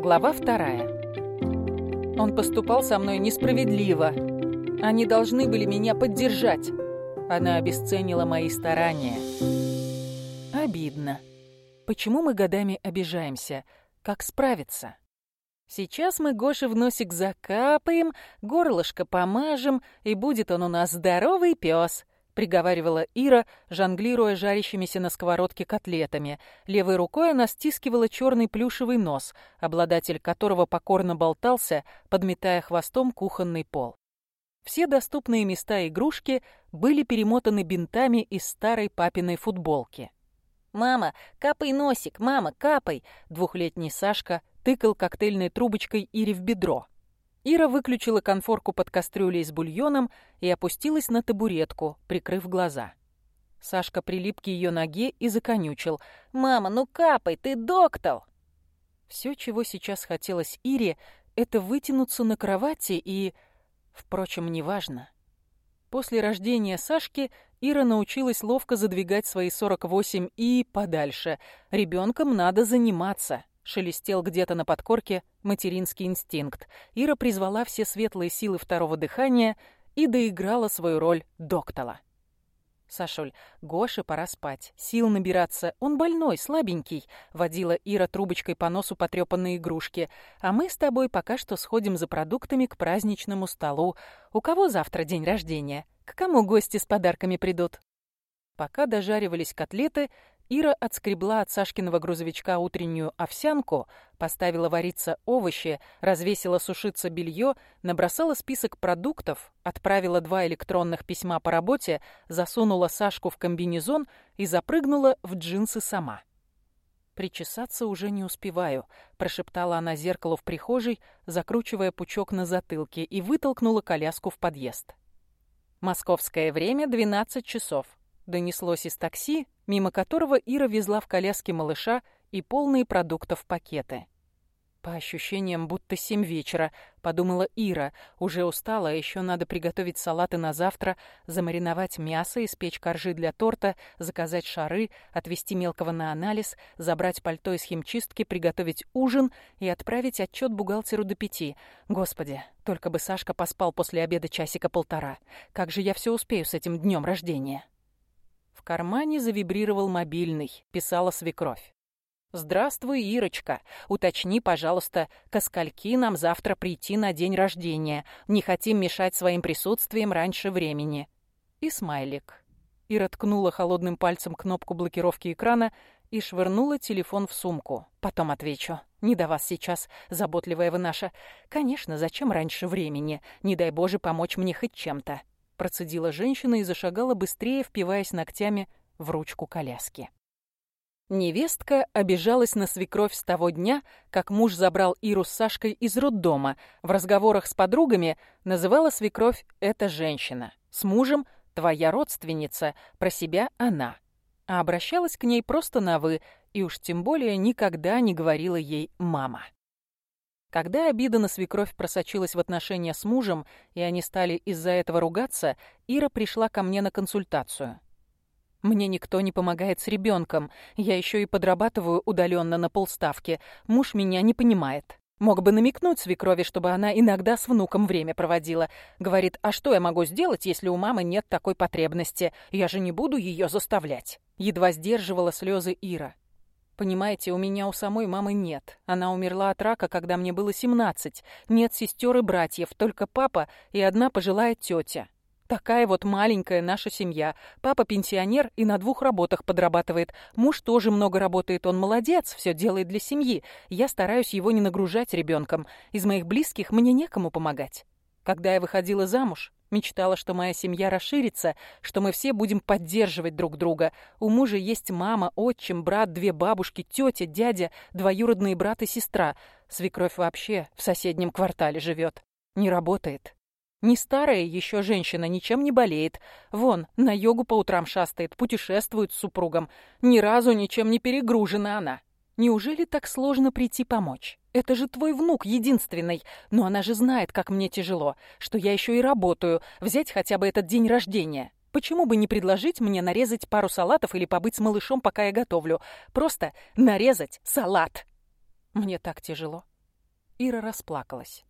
Глава вторая. Он поступал со мной несправедливо. Они должны были меня поддержать. Она обесценила мои старания. Обидно. Почему мы годами обижаемся? Как справиться? Сейчас мы Гоше в носик закапаем, горлышко помажем, и будет он у нас здоровый пес приговаривала Ира, жонглируя жарящимися на сковородке котлетами. Левой рукой она стискивала черный плюшевый нос, обладатель которого покорно болтался, подметая хвостом кухонный пол. Все доступные места игрушки были перемотаны бинтами из старой папиной футболки. «Мама, капай носик! Мама, капай!» Двухлетний Сашка тыкал коктейльной трубочкой Ире в бедро. Ира выключила конфорку под кастрюлей с бульоном и опустилась на табуретку, прикрыв глаза. Сашка прилип к ее ноге и законючил. «Мама, ну капай, ты доктор!» Все, чего сейчас хотелось Ире, это вытянуться на кровати и... Впрочем, неважно. После рождения Сашки Ира научилась ловко задвигать свои 48 и подальше. Ребенком надо заниматься. Шелестел где-то на подкорке материнский инстинкт. Ира призвала все светлые силы второго дыхания и доиграла свою роль доктора. «Сашуль, Гоше пора спать. Сил набираться. Он больной, слабенький», — водила Ира трубочкой по носу потрепанной игрушки. «А мы с тобой пока что сходим за продуктами к праздничному столу. У кого завтра день рождения? К кому гости с подарками придут?» Пока дожаривались котлеты, Ира отскребла от Сашкиного грузовичка утреннюю овсянку, поставила вариться овощи, развесила сушиться белье, набросала список продуктов, отправила два электронных письма по работе, засунула Сашку в комбинезон и запрыгнула в джинсы сама. «Причесаться уже не успеваю», — прошептала она зеркалу в прихожей, закручивая пучок на затылке, и вытолкнула коляску в подъезд. Московское время — 12 часов донеслось из такси, мимо которого Ира везла в коляске малыша и полные продуктов пакеты. По ощущениям, будто семь вечера, подумала Ира. Уже устала, а еще надо приготовить салаты на завтра, замариновать мясо, испечь коржи для торта, заказать шары, отвезти мелкого на анализ, забрать пальто из химчистки, приготовить ужин и отправить отчет бухгалтеру до пяти. Господи, только бы Сашка поспал после обеда часика полтора. Как же я все успею с этим днем рождения? В кармане завибрировал мобильный, писала свекровь. «Здравствуй, Ирочка. Уточни, пожалуйста, ко скольки нам завтра прийти на день рождения. Не хотим мешать своим присутствием раньше времени». И смайлик. Ира ткнула холодным пальцем кнопку блокировки экрана и швырнула телефон в сумку. «Потом отвечу. Не до вас сейчас, заботливая вы наша. Конечно, зачем раньше времени? Не дай Боже помочь мне хоть чем-то процедила женщина и зашагала быстрее, впиваясь ногтями в ручку коляски. Невестка обижалась на свекровь с того дня, как муж забрал Иру с Сашкой из роддома. В разговорах с подругами называла свекровь «эта женщина». С мужем «твоя родственница», про себя «она». А обращалась к ней просто на «вы», и уж тем более никогда не говорила ей «мама». Когда обида на свекровь просочилась в отношения с мужем, и они стали из-за этого ругаться, Ира пришла ко мне на консультацию. Мне никто не помогает с ребенком. Я еще и подрабатываю удаленно на полставки. Муж меня не понимает. Мог бы намекнуть свекрови, чтобы она иногда с внуком время проводила. Говорит, а что я могу сделать, если у мамы нет такой потребности? Я же не буду ее заставлять. Едва сдерживала слезы Ира. Понимаете, у меня у самой мамы нет. Она умерла от рака, когда мне было 17. Нет сестер и братьев, только папа и одна пожилая тетя. Такая вот маленькая наша семья. Папа пенсионер и на двух работах подрабатывает. Муж тоже много работает, он молодец, все делает для семьи. Я стараюсь его не нагружать ребенком. Из моих близких мне некому помогать. Когда я выходила замуж, Мечтала, что моя семья расширится, что мы все будем поддерживать друг друга. У мужа есть мама, отчим, брат, две бабушки, тетя, дядя, двоюродные брат и сестра. Свекровь вообще в соседнем квартале живет. Не работает. Не старая еще женщина, ничем не болеет. Вон, на йогу по утрам шастает, путешествует с супругом. Ни разу ничем не перегружена она. Неужели так сложно прийти помочь? Это же твой внук единственный. Но она же знает, как мне тяжело, что я еще и работаю. Взять хотя бы этот день рождения. Почему бы не предложить мне нарезать пару салатов или побыть с малышом, пока я готовлю? Просто нарезать салат. Мне так тяжело. Ира расплакалась.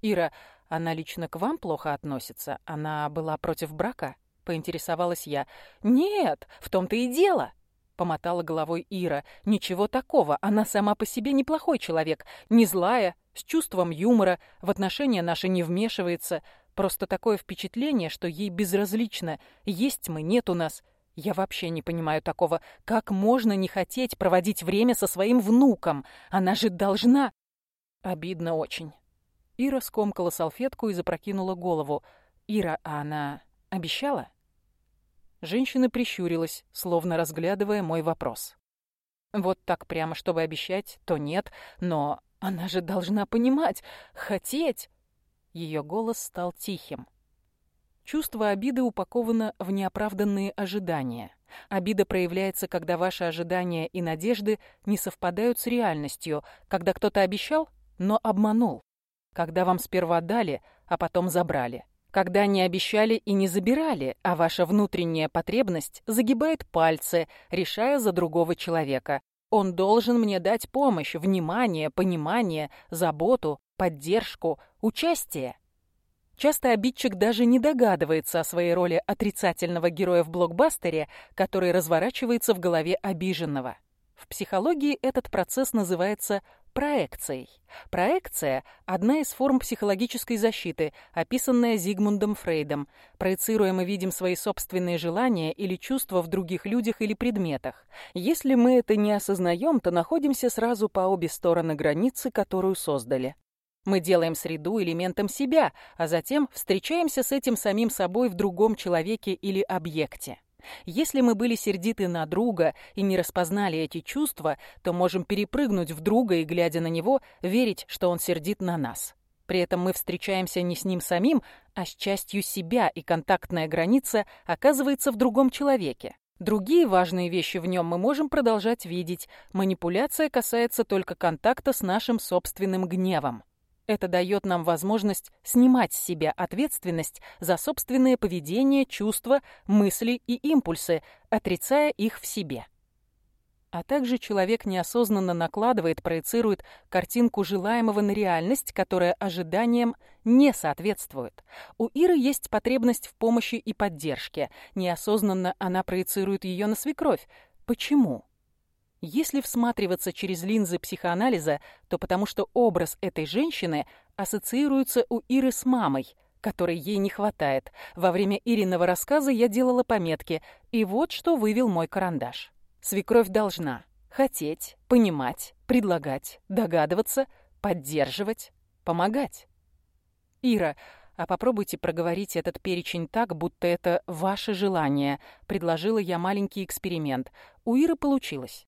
«Ира, она лично к вам плохо относится? Она была против брака?» — поинтересовалась я. «Нет, в том-то и дело!» — помотала головой Ира. «Ничего такого, она сама по себе неплохой человек, не злая, с чувством юмора, в отношения наши не вмешивается. Просто такое впечатление, что ей безразлично, есть мы, нет у нас. Я вообще не понимаю такого. Как можно не хотеть проводить время со своим внуком? Она же должна...» Обидно очень. Ира скомкала салфетку и запрокинула голову. «Ира, а она обещала?» Женщина прищурилась, словно разглядывая мой вопрос. Вот так прямо, чтобы обещать, то нет, но она же должна понимать, хотеть. Ее голос стал тихим. Чувство обиды упаковано в неоправданные ожидания. Обида проявляется, когда ваши ожидания и надежды не совпадают с реальностью, когда кто-то обещал, но обманул, когда вам сперва дали, а потом забрали когда не обещали и не забирали, а ваша внутренняя потребность загибает пальцы, решая за другого человека. Он должен мне дать помощь, внимание, понимание, заботу, поддержку, участие. Часто обидчик даже не догадывается о своей роли отрицательного героя в блокбастере, который разворачивается в голове обиженного. В психологии этот процесс называется проекцией. Проекция – одна из форм психологической защиты, описанная Зигмундом Фрейдом. Проецируя мы видим свои собственные желания или чувства в других людях или предметах. Если мы это не осознаем, то находимся сразу по обе стороны границы, которую создали. Мы делаем среду элементом себя, а затем встречаемся с этим самим собой в другом человеке или объекте. Если мы были сердиты на друга и не распознали эти чувства, то можем перепрыгнуть в друга и, глядя на него, верить, что он сердит на нас. При этом мы встречаемся не с ним самим, а с частью себя, и контактная граница оказывается в другом человеке. Другие важные вещи в нем мы можем продолжать видеть. Манипуляция касается только контакта с нашим собственным гневом. Это дает нам возможность снимать с себя ответственность за собственное поведение, чувства, мысли и импульсы, отрицая их в себе. А также человек неосознанно накладывает, проецирует картинку желаемого на реальность, которая ожиданиям не соответствует. У Иры есть потребность в помощи и поддержке. Неосознанно она проецирует ее на свекровь. Почему? Если всматриваться через линзы психоанализа, то потому что образ этой женщины ассоциируется у Иры с мамой, которой ей не хватает. Во время Ириного рассказа я делала пометки, и вот что вывел мой карандаш. Свекровь должна хотеть, понимать, предлагать, догадываться, поддерживать, помогать. Ира, а попробуйте проговорить этот перечень так, будто это ваше желание. Предложила я маленький эксперимент. У Иры получилось.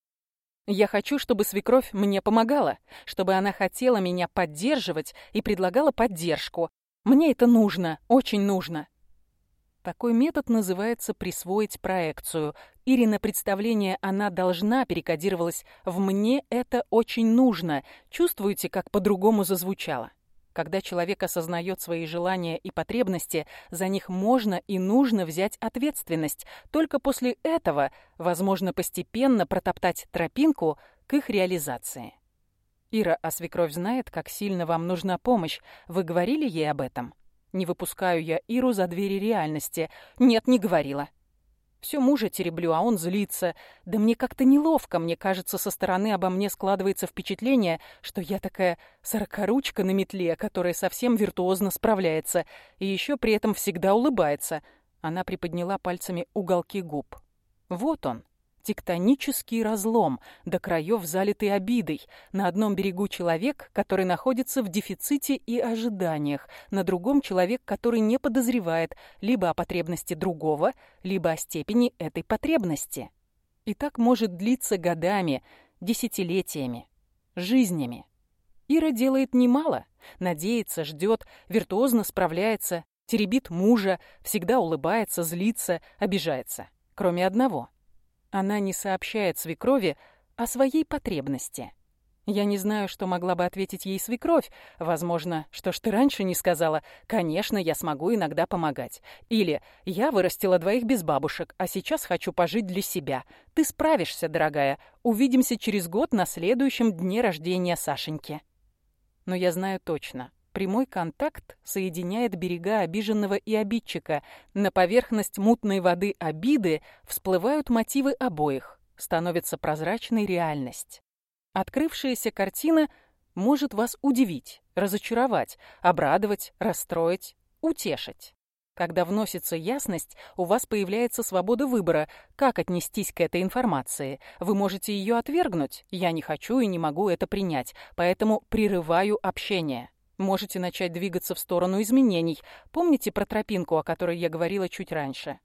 Я хочу, чтобы свекровь мне помогала, чтобы она хотела меня поддерживать и предлагала поддержку. Мне это нужно, очень нужно. Такой метод называется «присвоить проекцию». Ирина представление «она должна» перекодировалась в «мне это очень нужно». Чувствуете, как по-другому зазвучало? Когда человек осознает свои желания и потребности, за них можно и нужно взять ответственность. Только после этого возможно постепенно протоптать тропинку к их реализации. Ира, а свекровь знает, как сильно вам нужна помощь. Вы говорили ей об этом? Не выпускаю я Иру за двери реальности. Нет, не говорила. Все мужа тереблю, а он злится. Да мне как-то неловко, мне кажется, со стороны обо мне складывается впечатление, что я такая сорокоручка на метле, которая совсем виртуозно справляется и еще при этом всегда улыбается. Она приподняла пальцами уголки губ. Вот он, тектонический разлом, до краев залитый обидой. На одном берегу человек, который находится в дефиците и ожиданиях, на другом человек, который не подозревает либо о потребности другого, либо о степени этой потребности. И так может длиться годами, десятилетиями, жизнями. Ира делает немало, надеется, ждет, виртуозно справляется, теребит мужа, всегда улыбается, злится, обижается. Кроме одного — она не сообщает свекрови о своей потребности. Я не знаю, что могла бы ответить ей свекровь. Возможно, что ж ты раньше не сказала, конечно, я смогу иногда помогать. Или я вырастила двоих без бабушек, а сейчас хочу пожить для себя. Ты справишься, дорогая. Увидимся через год на следующем дне рождения Сашеньки. Но я знаю точно, прямой контакт соединяет берега обиженного и обидчика. На поверхность мутной воды обиды всплывают мотивы обоих, становится прозрачной реальность. Открывшаяся картина может вас удивить, разочаровать, обрадовать, расстроить, утешить. Когда вносится ясность, у вас появляется свобода выбора, как отнестись к этой информации. Вы можете ее отвергнуть. Я не хочу и не могу это принять, поэтому прерываю общение. Можете начать двигаться в сторону изменений. Помните про тропинку, о которой я говорила чуть раньше?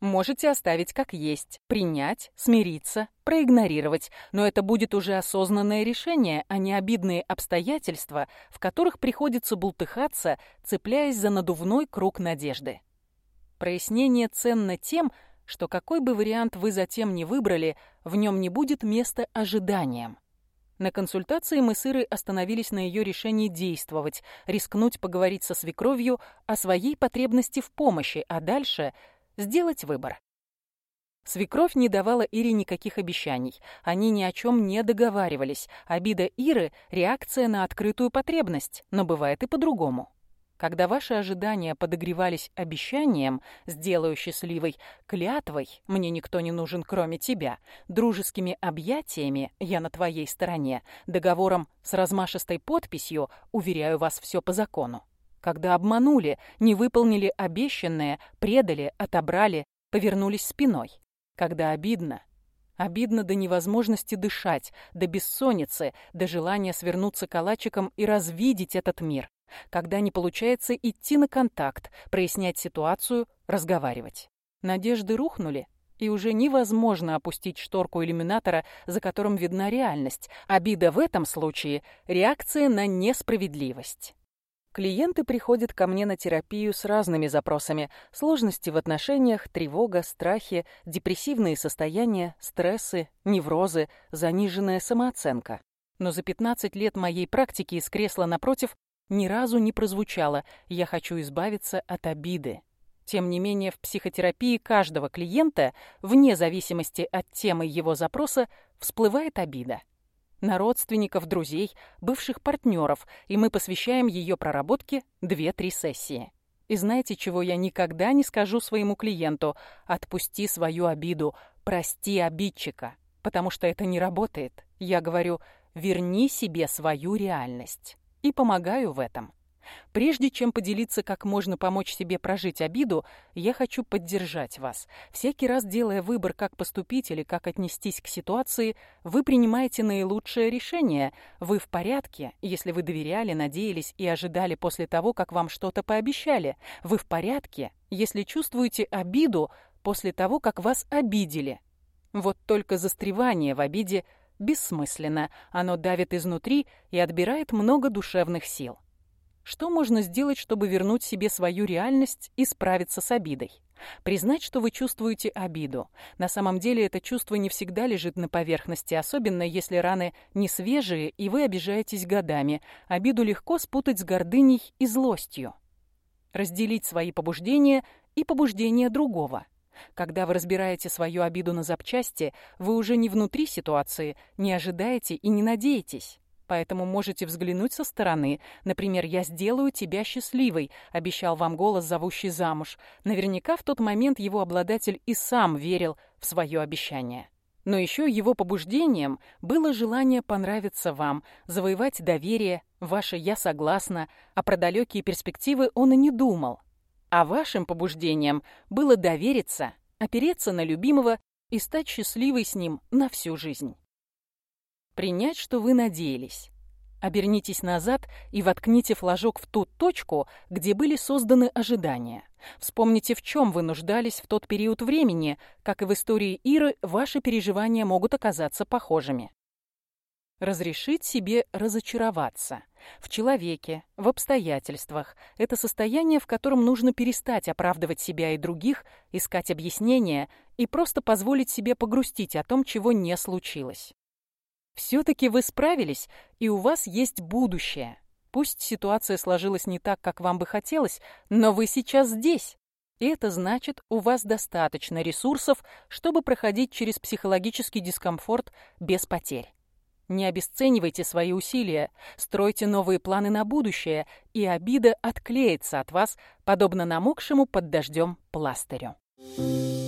Можете оставить как есть, принять, смириться, проигнорировать, но это будет уже осознанное решение, а не обидные обстоятельства, в которых приходится бултыхаться, цепляясь за надувной круг надежды. Прояснение ценно тем, что какой бы вариант вы затем не выбрали, в нем не будет места ожиданиям. На консультации мы с Ирой остановились на ее решении действовать, рискнуть поговорить со свекровью о своей потребности в помощи, а дальше сделать выбор. Свекровь не давала Ире никаких обещаний. Они ни о чем не договаривались. Обида Иры – реакция на открытую потребность, но бывает и по-другому. Когда ваши ожидания подогревались обещанием «сделаю счастливой», клятвой «мне никто не нужен, кроме тебя», дружескими объятиями «я на твоей стороне», договором с размашистой подписью «уверяю вас все по закону», когда обманули, не выполнили обещанное, предали, отобрали, повернулись спиной. Когда обидно. Обидно до невозможности дышать, до бессонницы, до желания свернуться калачиком и развидеть этот мир. Когда не получается идти на контакт, прояснять ситуацию, разговаривать. Надежды рухнули, и уже невозможно опустить шторку иллюминатора, за которым видна реальность. Обида в этом случае – реакция на несправедливость. Клиенты приходят ко мне на терапию с разными запросами. Сложности в отношениях, тревога, страхи, депрессивные состояния, стрессы, неврозы, заниженная самооценка. Но за 15 лет моей практики из кресла напротив ни разу не прозвучало «я хочу избавиться от обиды». Тем не менее, в психотерапии каждого клиента, вне зависимости от темы его запроса, всплывает обида на родственников, друзей, бывших партнеров, и мы посвящаем ее проработке 2-3 сессии. И знаете, чего я никогда не скажу своему клиенту? Отпусти свою обиду, прости обидчика, потому что это не работает. Я говорю, верни себе свою реальность. И помогаю в этом. Прежде чем поделиться, как можно помочь себе прожить обиду, я хочу поддержать вас. Всякий раз делая выбор, как поступить или как отнестись к ситуации, вы принимаете наилучшее решение. Вы в порядке, если вы доверяли, надеялись и ожидали после того, как вам что-то пообещали. Вы в порядке, если чувствуете обиду после того, как вас обидели. Вот только застревание в обиде бессмысленно. Оно давит изнутри и отбирает много душевных сил. Что можно сделать, чтобы вернуть себе свою реальность и справиться с обидой? Признать, что вы чувствуете обиду. На самом деле это чувство не всегда лежит на поверхности, особенно если раны не свежие и вы обижаетесь годами. Обиду легко спутать с гордыней и злостью. Разделить свои побуждения и побуждения другого. Когда вы разбираете свою обиду на запчасти, вы уже не внутри ситуации, не ожидаете и не надеетесь. Поэтому можете взглянуть со стороны. Например, «Я сделаю тебя счастливой», — обещал вам голос, зовущий замуж. Наверняка в тот момент его обладатель и сам верил в свое обещание. Но еще его побуждением было желание понравиться вам, завоевать доверие, ваше «я согласна», а про далекие перспективы он и не думал. А вашим побуждением было довериться, опереться на любимого и стать счастливой с ним на всю жизнь. Принять, что вы надеялись. Обернитесь назад и воткните флажок в ту точку, где были созданы ожидания. Вспомните, в чем вы нуждались в тот период времени. Как и в истории Иры, ваши переживания могут оказаться похожими. Разрешить себе разочароваться. В человеке, в обстоятельствах. Это состояние, в котором нужно перестать оправдывать себя и других, искать объяснения и просто позволить себе погрустить о том, чего не случилось. Все-таки вы справились, и у вас есть будущее. Пусть ситуация сложилась не так, как вам бы хотелось, но вы сейчас здесь. И это значит, у вас достаточно ресурсов, чтобы проходить через психологический дискомфорт без потерь. Не обесценивайте свои усилия, стройте новые планы на будущее, и обида отклеится от вас, подобно намокшему под дождем пластырю. Thank you.